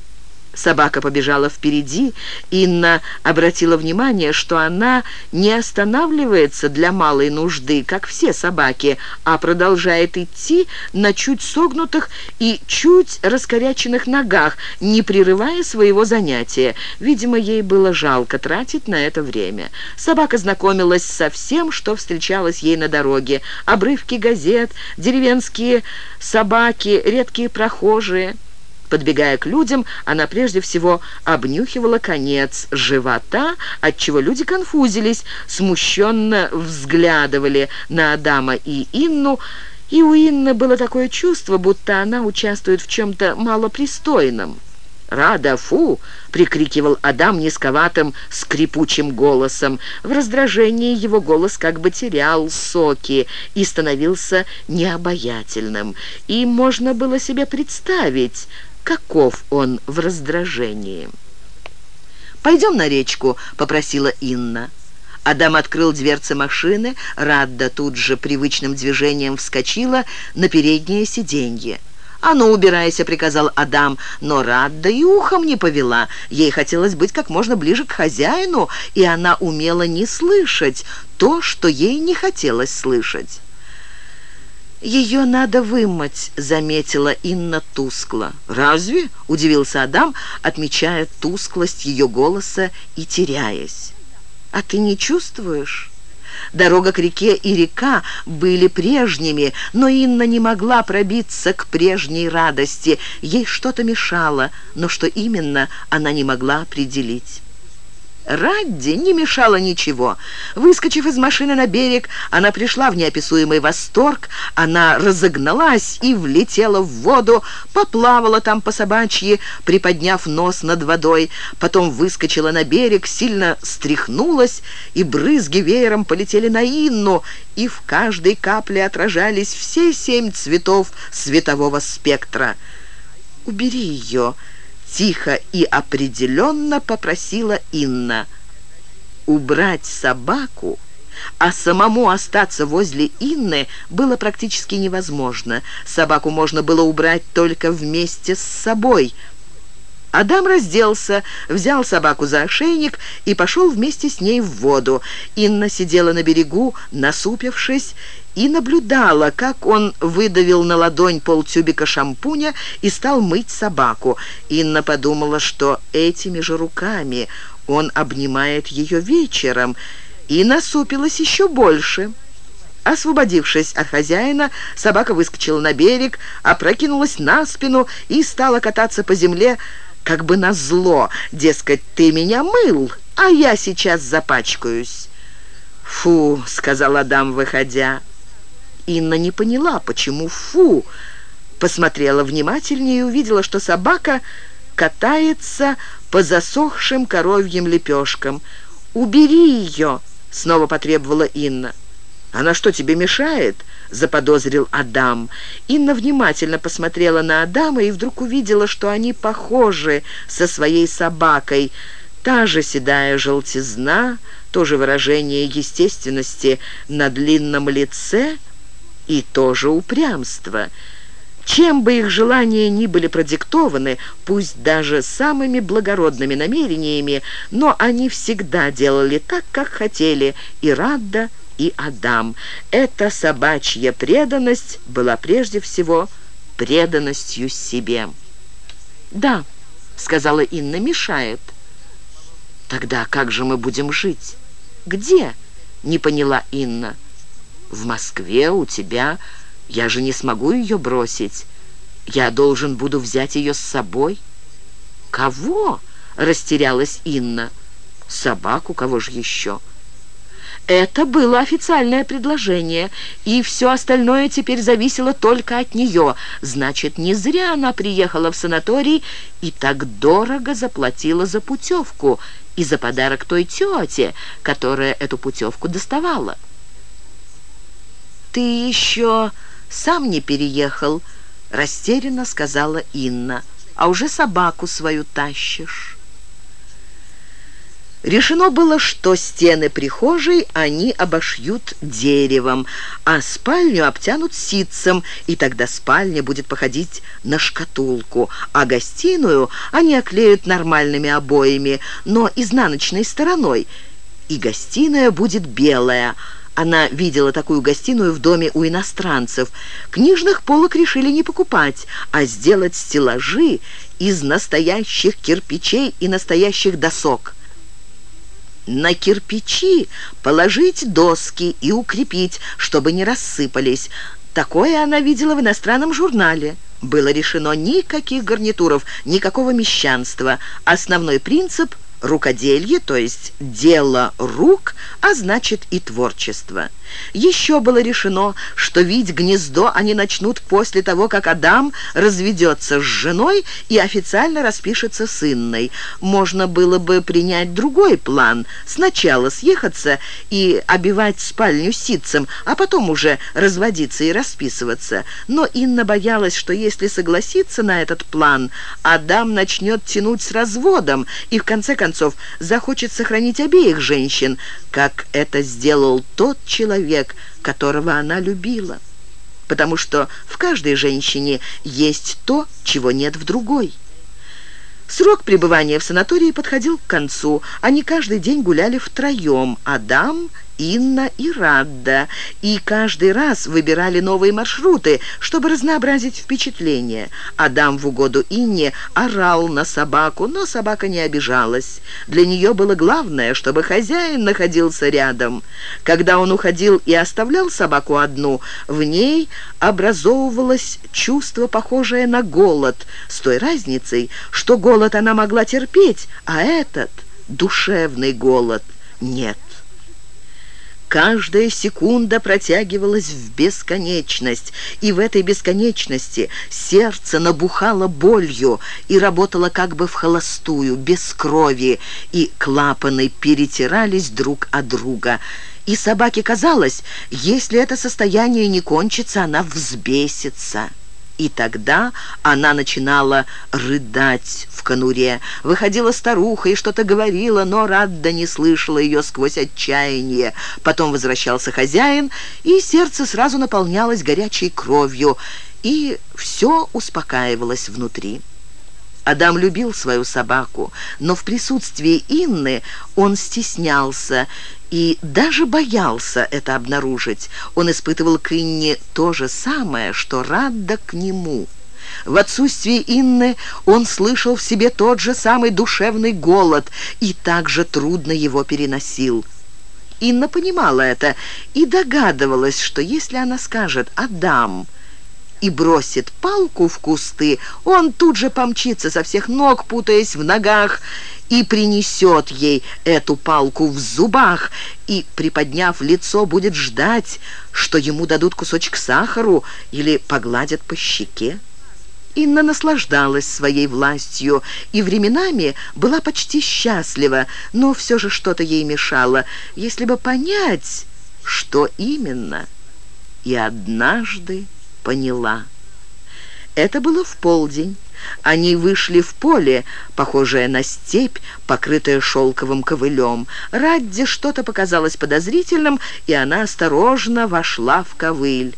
Собака побежала впереди. Инна обратила внимание, что она не останавливается для малой нужды, как все собаки, а продолжает идти на чуть согнутых и чуть раскоряченных ногах, не прерывая своего занятия. Видимо, ей было жалко тратить на это время. Собака знакомилась со всем, что встречалось ей на дороге. Обрывки газет, деревенские собаки, редкие прохожие – Подбегая к людям, она прежде всего обнюхивала конец живота, отчего люди конфузились, смущенно взглядывали на Адама и Инну, и у Инны было такое чувство, будто она участвует в чем-то малопристойном. «Рада, фу!» — прикрикивал Адам низковатым, скрипучим голосом. В раздражении его голос как бы терял соки и становился необаятельным. И можно было себе представить, каков он в раздражении. «Пойдем на речку», — попросила Инна. Адам открыл дверцы машины, Радда тут же привычным движением вскочила на переднее сиденье. «А ну, убирайся», — приказал Адам, но Радда и ухом не повела. Ей хотелось быть как можно ближе к хозяину, и она умела не слышать то, что ей не хотелось слышать. «Ее надо вымыть», — заметила Инна тускло. «Разве?» — удивился Адам, отмечая тусклость ее голоса и теряясь. «А ты не чувствуешь?» Дорога к реке и река были прежними, но Инна не могла пробиться к прежней радости. Ей что-то мешало, но что именно, она не могла определить. Радди не мешало ничего. Выскочив из машины на берег, она пришла в неописуемый восторг. Она разогналась и влетела в воду, поплавала там по собачьи, приподняв нос над водой. Потом выскочила на берег, сильно стряхнулась, и брызги веером полетели на Инну, и в каждой капле отражались все семь цветов светового спектра. «Убери ее!» Тихо и определенно попросила Инна. Убрать собаку, а самому остаться возле Инны было практически невозможно. Собаку можно было убрать только вместе с собой – Адам разделся, взял собаку за ошейник и пошел вместе с ней в воду. Инна сидела на берегу, насупившись, и наблюдала, как он выдавил на ладонь полтюбика шампуня и стал мыть собаку. Инна подумала, что этими же руками он обнимает ее вечером, и насупилась еще больше. Освободившись от хозяина, собака выскочила на берег, опрокинулась на спину и стала кататься по земле, как бы назло, дескать, ты меня мыл, а я сейчас запачкаюсь. «Фу», — сказал Адам, выходя. Инна не поняла, почему «фу», посмотрела внимательнее и увидела, что собака катается по засохшим коровьим лепешкам. «Убери ее!» — снова потребовала Инна. «Она что, тебе мешает?» — заподозрил Адам. Инна внимательно посмотрела на Адама и вдруг увидела, что они похожи со своей собакой. Та же седая желтизна, то же выражение естественности на длинном лице и то же упрямство. Чем бы их желания ни были продиктованы, пусть даже самыми благородными намерениями, но они всегда делали так, как хотели, и Радда, и Адам. Эта собачья преданность была прежде всего преданностью себе. «Да», — сказала Инна, — «мешает». «Тогда как же мы будем жить?» «Где?» — не поняла Инна. «В Москве, у тебя. Я же не смогу ее бросить. Я должен буду взять ее с собой». «Кого?» — растерялась Инна. «Собаку, кого же еще?» Это было официальное предложение, и все остальное теперь зависело только от нее. Значит, не зря она приехала в санаторий и так дорого заплатила за путевку и за подарок той тете, которая эту путевку доставала. «Ты еще сам не переехал», — растерянно сказала Инна, «а уже собаку свою тащишь». Решено было, что стены прихожей они обошьют деревом, а спальню обтянут ситцем, и тогда спальня будет походить на шкатулку, а гостиную они оклеют нормальными обоями, но изнаночной стороной, и гостиная будет белая. Она видела такую гостиную в доме у иностранцев. Книжных полок решили не покупать, а сделать стеллажи из настоящих кирпичей и настоящих досок на кирпичи положить доски и укрепить, чтобы не рассыпались. Такое она видела в иностранном журнале. Было решено никаких гарнитуров, никакого мещанства. Основной принцип – рукоделье, то есть дело рук, а значит и творчество. Еще было решено, что видеть гнездо они начнут после того, как Адам разведется с женой и официально распишется с. Можно было бы принять другой план. Сначала съехаться и обивать спальню ситцем, а потом уже разводиться и расписываться. Но Инна боялась, что если согласиться на этот план, Адам начнет тянуть с разводом и в конце концов захочет сохранить обеих женщин, как это сделал тот человек, которого она любила. Потому что в каждой женщине есть то, чего нет в другой. Срок пребывания в санатории подходил к концу. Они каждый день гуляли втроем. Адам, Инна и Радда. И каждый раз выбирали новые маршруты, чтобы разнообразить впечатление. Адам в угоду Инне орал на собаку, но собака не обижалась. Для нее было главное, чтобы хозяин находился рядом. Когда он уходил и оставлял собаку одну, в ней образовывалось чувство, похожее на голод, с той разницей, что голод она могла терпеть, а этот, душевный голод, нет. Каждая секунда протягивалась в бесконечность, и в этой бесконечности сердце набухало болью и работало как бы в холостую, без крови, и клапаны перетирались друг от друга. И собаке казалось, если это состояние не кончится, она взбесится. И тогда она начинала рыдать в конуре. Выходила старуха и что-то говорила, но Радда не слышала ее сквозь отчаяние. Потом возвращался хозяин, и сердце сразу наполнялось горячей кровью, и все успокаивалось внутри. Адам любил свою собаку, но в присутствии Инны он стеснялся и даже боялся это обнаружить. Он испытывал к Инне то же самое, что Радда к нему. В отсутствие Инны он слышал в себе тот же самый душевный голод и также трудно его переносил. Инна понимала это и догадывалась, что если она скажет «Адам», и бросит палку в кусты, он тут же помчится со всех ног, путаясь в ногах, и принесет ей эту палку в зубах, и, приподняв лицо, будет ждать, что ему дадут кусочек сахару или погладят по щеке. Инна наслаждалась своей властью и временами была почти счастлива, но все же что-то ей мешало, если бы понять, что именно. И однажды поняла. Это было в полдень. Они вышли в поле, похожее на степь, покрытое шелковым ковылем. Радде что-то показалось подозрительным, и она осторожно вошла в ковыль.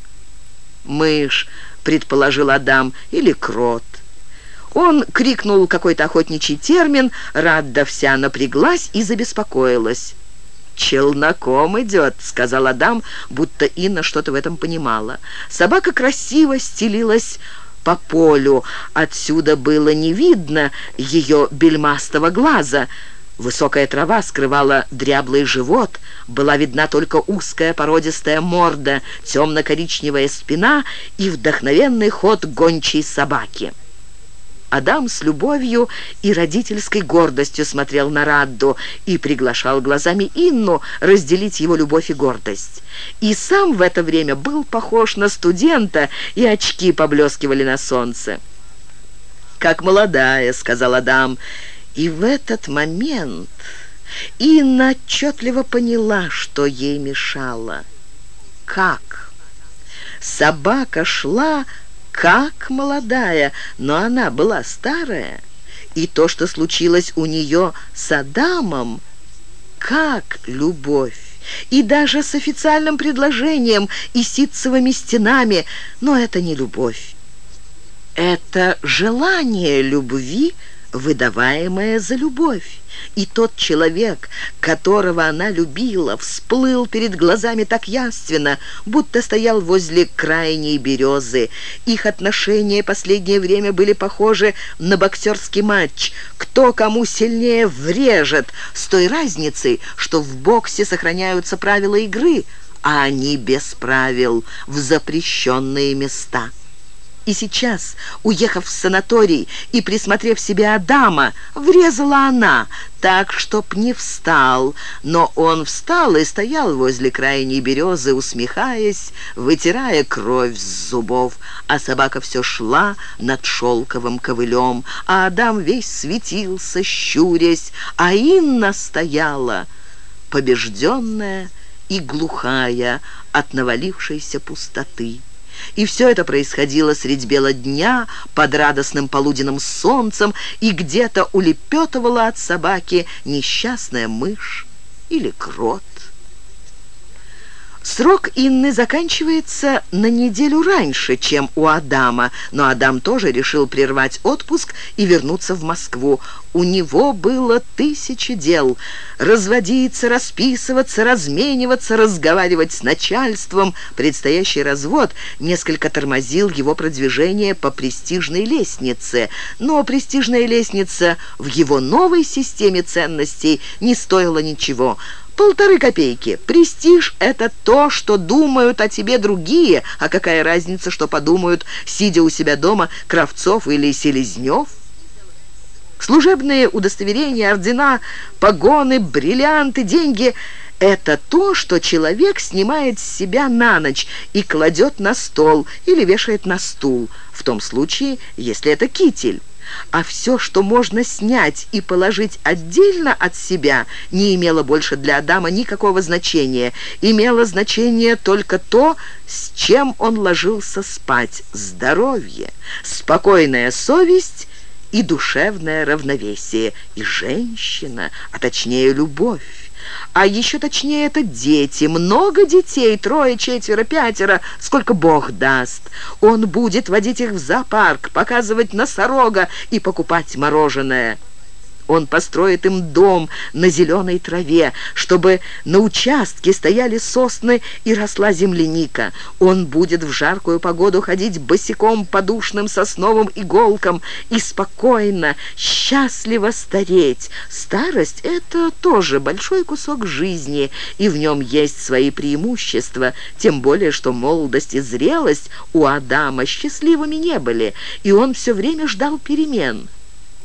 «Мышь», — предположил Адам, — «или крот». Он крикнул какой-то охотничий термин, Радда вся напряглась и забеспокоилась. «Челноком идет», — сказал Адам, будто Инна что-то в этом понимала. Собака красиво стелилась по полю. Отсюда было не видно ее бельмастого глаза. Высокая трава скрывала дряблый живот, была видна только узкая породистая морда, темно-коричневая спина и вдохновенный ход гончей собаки. Адам с любовью и родительской гордостью смотрел на Радду и приглашал глазами Инну разделить его любовь и гордость. И сам в это время был похож на студента, и очки поблескивали на солнце. «Как молодая», — сказал Адам, и в этот момент Инна отчетливо поняла, что ей мешало. «Как?» Собака шла как молодая, но она была старая. И то, что случилось у нее с Адамом, как любовь. И даже с официальным предложением и ситцевыми стенами, но это не любовь. Это желание любви, выдаваемое за любовь. И тот человек, которого она любила, всплыл перед глазами так яственно, будто стоял возле крайней березы. Их отношения последнее время были похожи на боксерский матч. Кто кому сильнее врежет, с той разницей, что в боксе сохраняются правила игры, а они без правил, в запрещенные места. И сейчас, уехав в санаторий и присмотрев себе Адама, врезала она, так, чтоб не встал. Но он встал и стоял возле крайней березы, усмехаясь, вытирая кровь с зубов. А собака все шла над шелковым ковылем, а Адам весь светился, щурясь, а Инна стояла, побежденная и глухая от навалившейся пустоты. И все это происходило средь бела дня, под радостным полуденным солнцем, и где-то улепетывала от собаки несчастная мышь или крот. Срок Инны заканчивается на неделю раньше, чем у Адама, но Адам тоже решил прервать отпуск и вернуться в Москву. У него было тысячи дел. Разводиться, расписываться, размениваться, разговаривать с начальством. Предстоящий развод несколько тормозил его продвижение по престижной лестнице. Но престижная лестница в его новой системе ценностей не стоила ничего – Полторы копейки. Престиж — это то, что думают о тебе другие. А какая разница, что подумают, сидя у себя дома, Кравцов или Селезнев? Служебные удостоверения, ордена, погоны, бриллианты, деньги — это то, что человек снимает с себя на ночь и кладет на стол или вешает на стул, в том случае, если это китель а все, что можно снять и положить отдельно от себя, не имело больше для Адама никакого значения. Имело значение только то, с чем он ложился спать – здоровье, спокойная совесть и душевное равновесие, и женщина, а точнее любовь. А еще точнее это дети. Много детей, трое, четверо, пятеро, сколько Бог даст. Он будет водить их в зоопарк, показывать носорога и покупать мороженое. Он построит им дом на зеленой траве, чтобы на участке стояли сосны и росла земляника. Он будет в жаркую погоду ходить босиком по душным сосновым иголкам и спокойно, счастливо стареть. Старость — это тоже большой кусок жизни, и в нем есть свои преимущества, тем более, что молодость и зрелость у Адама счастливыми не были, и он все время ждал перемен.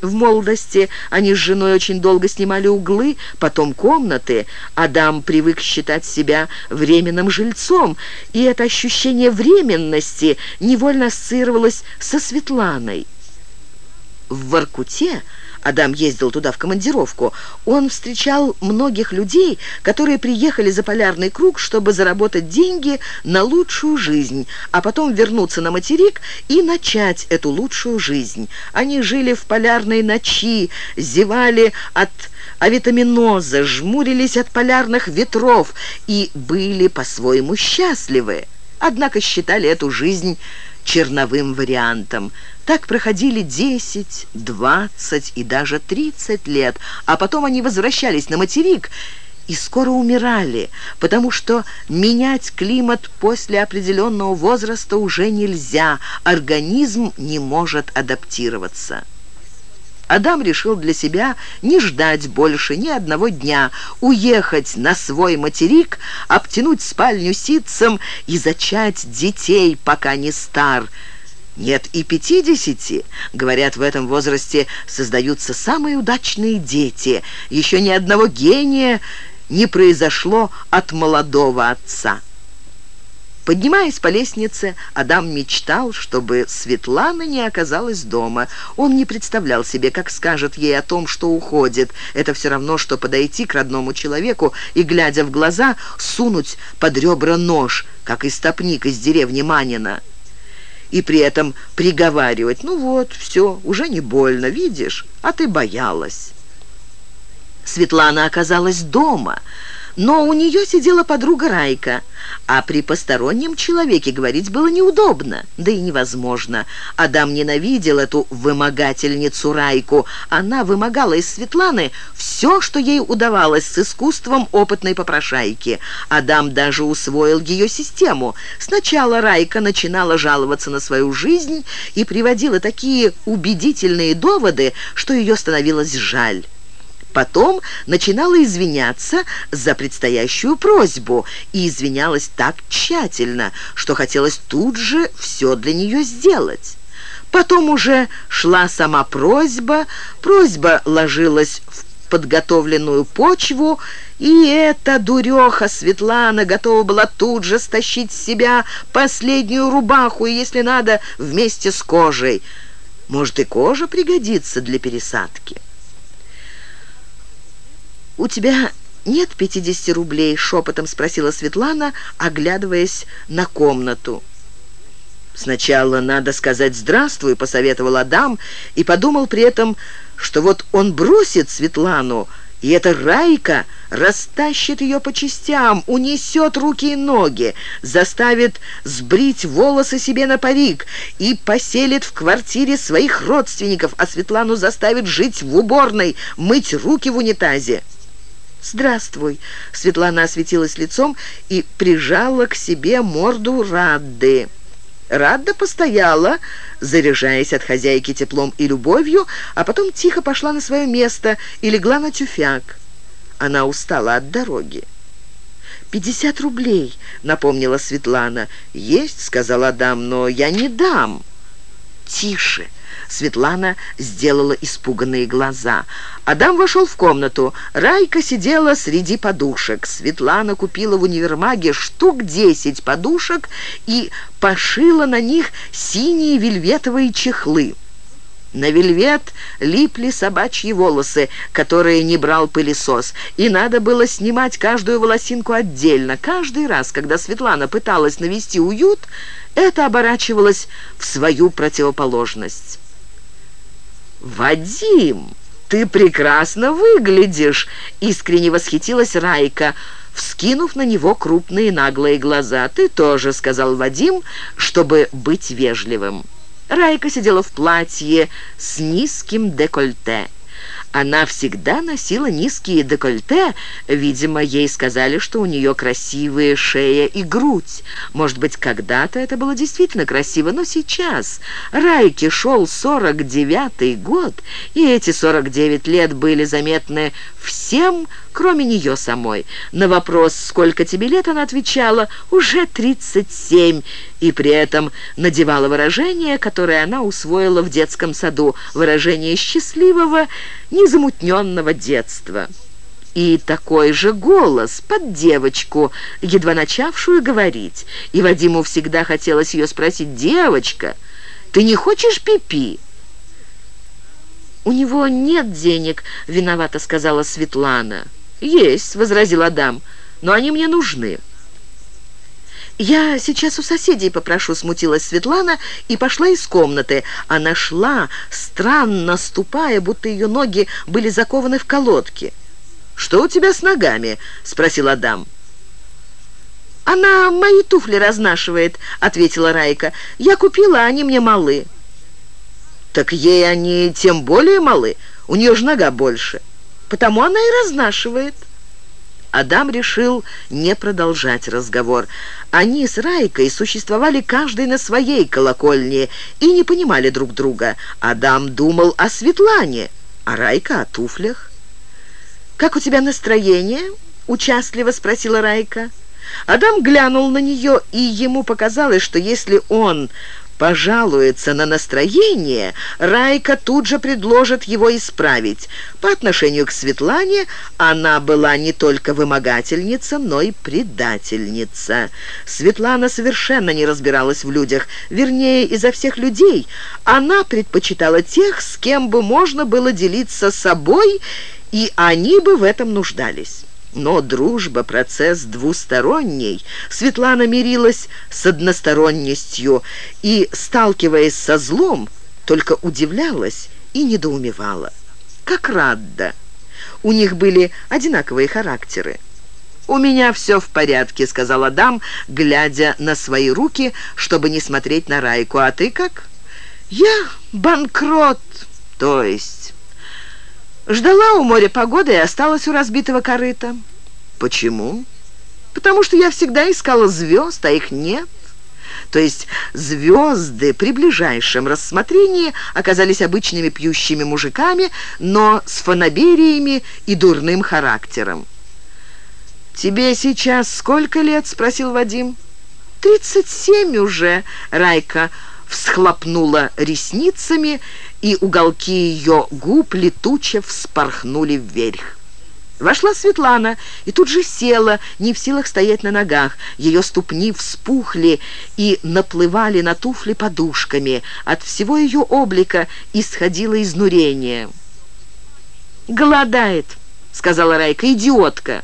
В молодости они с женой очень долго снимали углы, потом комнаты. Адам привык считать себя временным жильцом, и это ощущение временности невольно ассоциировалось со Светланой. В Воркуте Адам ездил туда в командировку, он встречал многих людей, которые приехали за полярный круг, чтобы заработать деньги на лучшую жизнь, а потом вернуться на материк и начать эту лучшую жизнь. Они жили в полярной ночи, зевали от авитаминоза, жмурились от полярных ветров и были по-своему счастливы. Однако считали эту жизнь черновым вариантом. Так проходили 10, 20 и даже 30 лет, а потом они возвращались на материк и скоро умирали, потому что менять климат после определенного возраста уже нельзя, организм не может адаптироваться. Адам решил для себя не ждать больше ни одного дня, уехать на свой материк, обтянуть спальню ситцем и зачать детей, пока не стар. Нет и пятидесяти. Говорят, в этом возрасте создаются самые удачные дети. Еще ни одного гения не произошло от молодого отца. Поднимаясь по лестнице, Адам мечтал, чтобы Светлана не оказалась дома. Он не представлял себе, как скажет ей о том, что уходит. Это все равно, что подойти к родному человеку и, глядя в глаза, сунуть под ребра нож, как истопник из деревни Манина. И при этом приговаривать, ну вот, все, уже не больно, видишь, а ты боялась. Светлана оказалась дома, но у нее сидела подруга Райка, а при постороннем человеке говорить было неудобно, да и невозможно. Адам ненавидел эту вымогательницу Райку. Она вымогала из Светланы все, что ей удавалось с искусством опытной попрошайки. Адам даже усвоил ее систему. Сначала Райка начинала жаловаться на свою жизнь и приводила такие убедительные доводы, что ее становилось жаль. Потом начинала извиняться за предстоящую просьбу и извинялась так тщательно, что хотелось тут же все для нее сделать. Потом уже шла сама просьба, просьба ложилась в подготовленную почву, и эта дуреха Светлана готова была тут же стащить с себя последнюю рубаху, и, если надо, вместе с кожей. Может, и кожа пригодится для пересадки. «У тебя нет пятидесяти рублей?» — шепотом спросила Светлана, оглядываясь на комнату. «Сначала надо сказать «здравствуй», — посоветовал Адам, и подумал при этом, что вот он бросит Светлану, и эта Райка растащит ее по частям, унесет руки и ноги, заставит сбрить волосы себе на парик и поселит в квартире своих родственников, а Светлану заставит жить в уборной, мыть руки в унитазе. «Здравствуй!» Светлана осветилась лицом и прижала к себе морду Радды. Радда постояла, заряжаясь от хозяйки теплом и любовью, а потом тихо пошла на свое место и легла на тюфяк. Она устала от дороги. «Пятьдесят рублей», — напомнила Светлана. «Есть», — сказал Адам, — «но я не дам». «Тише!» Светлана сделала испуганные глаза. Адам вошел в комнату. Райка сидела среди подушек. Светлана купила в универмаге штук десять подушек и пошила на них синие вельветовые чехлы. На вельвет липли собачьи волосы, которые не брал пылесос, и надо было снимать каждую волосинку отдельно. Каждый раз, когда Светлана пыталась навести уют, это оборачивалось в свою противоположность. «Вадим, ты прекрасно выглядишь!» — искренне восхитилась Райка, вскинув на него крупные наглые глаза. «Ты тоже», — сказал Вадим, чтобы быть вежливым. Райка сидела в платье с низким декольте. Она всегда носила низкие декольте. Видимо, ей сказали, что у нее красивые шея и грудь. Может быть, когда-то это было действительно красиво, но сейчас Райке шел 49-й год, и эти 49 лет были заметны всем, кроме нее самой. На вопрос «Сколько тебе лет?» она отвечала «Уже 37», и при этом надевала выражение, которое она усвоила в детском саду, выражение счастливого, незамутненного детства. И такой же голос под девочку, едва начавшую говорить. И Вадиму всегда хотелось ее спросить «Девочка, ты не хочешь пипи?» -пи «У него нет денег», — виновата сказала Светлана. «Есть», — возразил Адам, — «но они мне нужны». «Я сейчас у соседей попрошу», — смутилась Светлана и пошла из комнаты. Она шла, странно ступая, будто ее ноги были закованы в колодки. «Что у тебя с ногами?» — спросил Адам. «Она мои туфли разнашивает», — ответила Райка. «Я купила, а они мне малы». «Так ей они тем более малы, у нее же нога больше. Потому она и разнашивает». Адам решил не продолжать разговор. Они с Райкой существовали каждый на своей колокольне и не понимали друг друга. Адам думал о Светлане, а Райка о туфлях. «Как у тебя настроение?» — участливо спросила Райка. Адам глянул на нее, и ему показалось, что если он пожалуется на настроение, Райка тут же предложит его исправить. По отношению к Светлане она была не только вымогательница, но и предательница. Светлана совершенно не разбиралась в людях. Вернее, изо всех людей она предпочитала тех, с кем бы можно было делиться собой, и они бы в этом нуждались. Но дружба – процесс двусторонний. Светлана мирилась с односторонностью и, сталкиваясь со злом, только удивлялась и недоумевала. Как Радда. У них были одинаковые характеры. «У меня все в порядке», — сказал Адам, глядя на свои руки, чтобы не смотреть на Райку. «А ты как?» «Я банкрот, то есть...» Ждала у моря погоды и осталась у разбитого корыта. Почему? Потому что я всегда искала звезд, а их нет. То есть звезды при ближайшем рассмотрении оказались обычными пьющими мужиками, но с фанабериями и дурным характером. «Тебе сейчас сколько лет?» — спросил Вадим. «Тридцать семь уже», — Райка всхлопнула ресницами, и уголки ее губ летуче вспорхнули вверх. Вошла Светлана и тут же села, не в силах стоять на ногах. Ее ступни вспухли и наплывали на туфли подушками. От всего ее облика исходило изнурение. «Голодает», — сказала Райка, — «идиотка».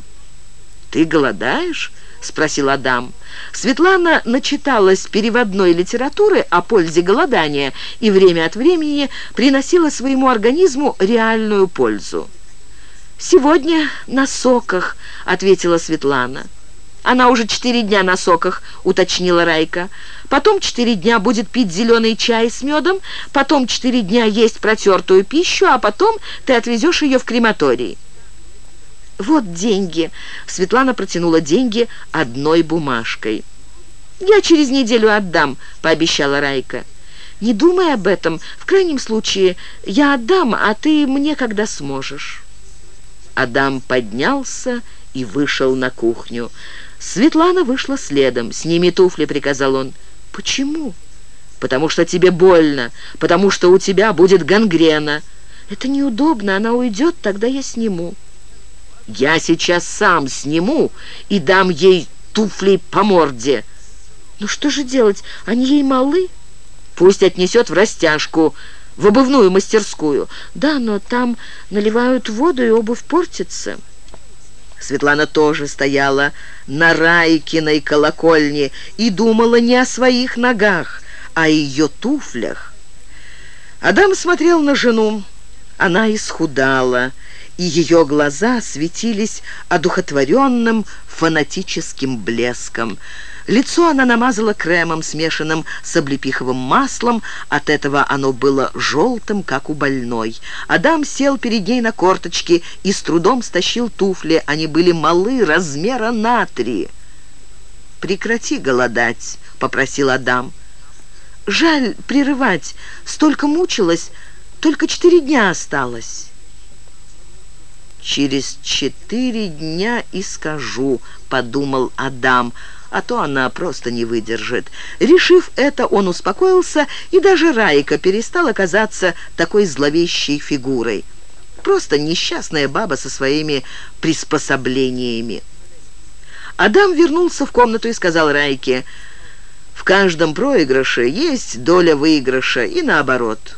«Ты голодаешь?» — спросил Адам. Светлана начиталась переводной литературы о пользе голодания и время от времени приносила своему организму реальную пользу. «Сегодня на соках», — ответила Светлана. «Она уже четыре дня на соках», — уточнила Райка. «Потом четыре дня будет пить зеленый чай с медом, потом четыре дня есть протертую пищу, а потом ты отвезешь ее в крематорий». «Вот деньги». Светлана протянула деньги одной бумажкой. «Я через неделю отдам», — пообещала Райка. «Не думай об этом. В крайнем случае, я отдам, а ты мне когда сможешь». Адам поднялся и вышел на кухню. Светлана вышла следом. «Сними туфли», — приказал он. «Почему?» «Потому что тебе больно, потому что у тебя будет гангрена». «Это неудобно, она уйдет, тогда я сниму». Я сейчас сам сниму и дам ей туфли по морде. Ну что же делать? Они ей малы. Пусть отнесет в растяжку, в обувную мастерскую. Да, но там наливают воду, и обувь портится. Светлана тоже стояла на Райкиной колокольне и думала не о своих ногах, а о ее туфлях. Адам смотрел на жену. Она исхудала, и ее глаза светились одухотворенным фанатическим блеском. Лицо она намазала кремом, смешанным с облепиховым маслом. От этого оно было желтым, как у больной. Адам сел перед ней на корточки и с трудом стащил туфли. Они были малы, размера на три. «Прекрати голодать», — попросил Адам. «Жаль прерывать. Столько мучилась. Только четыре дня осталось». «Через четыре дня и скажу», — подумал Адам, а то она просто не выдержит. Решив это, он успокоился, и даже Райка перестала казаться такой зловещей фигурой. Просто несчастная баба со своими приспособлениями. Адам вернулся в комнату и сказал Райке, «В каждом проигрыше есть доля выигрыша, и наоборот».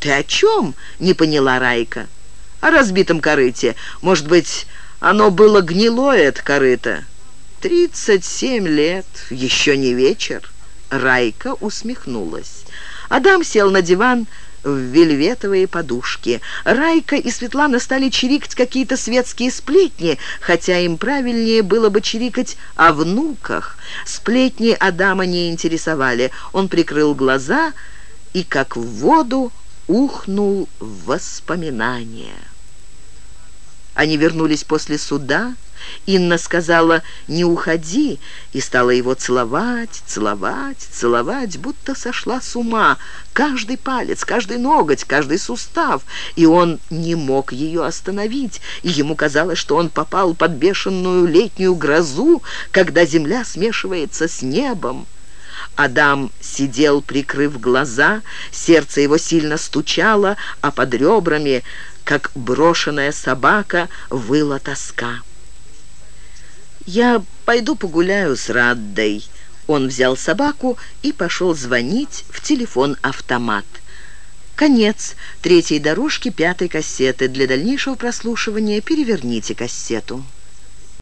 «Ты о чем?» — не поняла Райка о разбитом корыте. Может быть, оно было гнилое, это корыто? Тридцать семь лет, еще не вечер. Райка усмехнулась. Адам сел на диван в вельветовые подушки. Райка и Светлана стали чирикать какие-то светские сплетни, хотя им правильнее было бы чирикать о внуках. Сплетни Адама не интересовали. Он прикрыл глаза и, как в воду, ухнул в воспоминания. Они вернулись после суда. Инна сказала «не уходи» и стала его целовать, целовать, целовать, будто сошла с ума. Каждый палец, каждый ноготь, каждый сустав. И он не мог ее остановить, и ему казалось, что он попал под бешеную летнюю грозу, когда земля смешивается с небом. Адам сидел, прикрыв глаза, сердце его сильно стучало, а под ребрами как брошенная собака, выла тоска. «Я пойду погуляю с Раддой». Он взял собаку и пошел звонить в телефон-автомат. Конец третьей дорожки пятой кассеты. Для дальнейшего прослушивания переверните кассету.